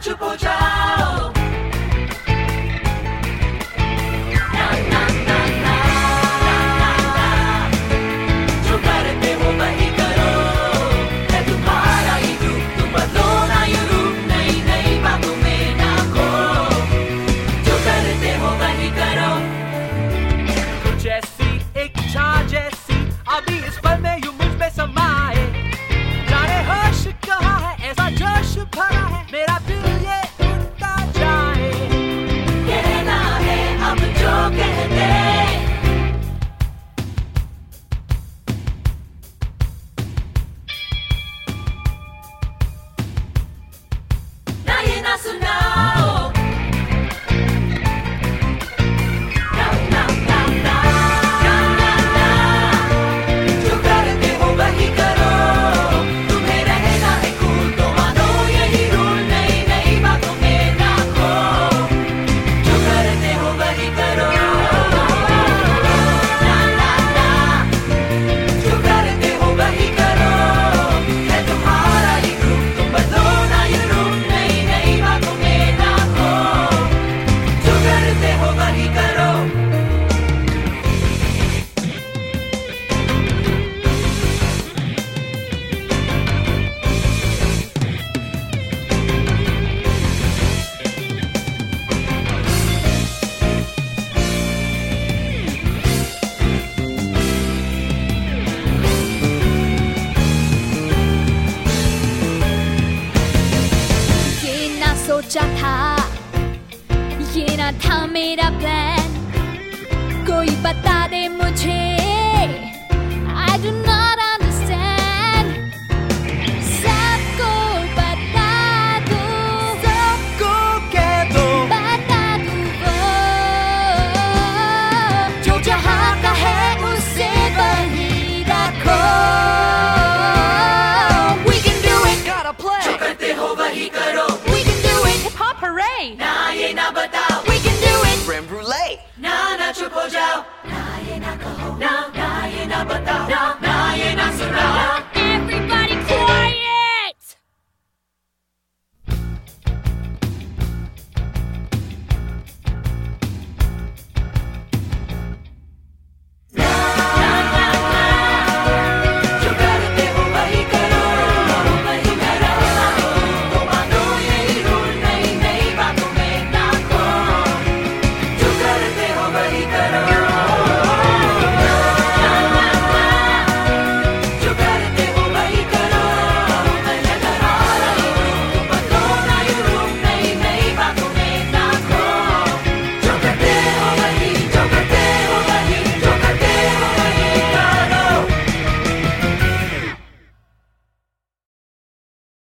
就不骄。not tell me the play. na gaya na bata na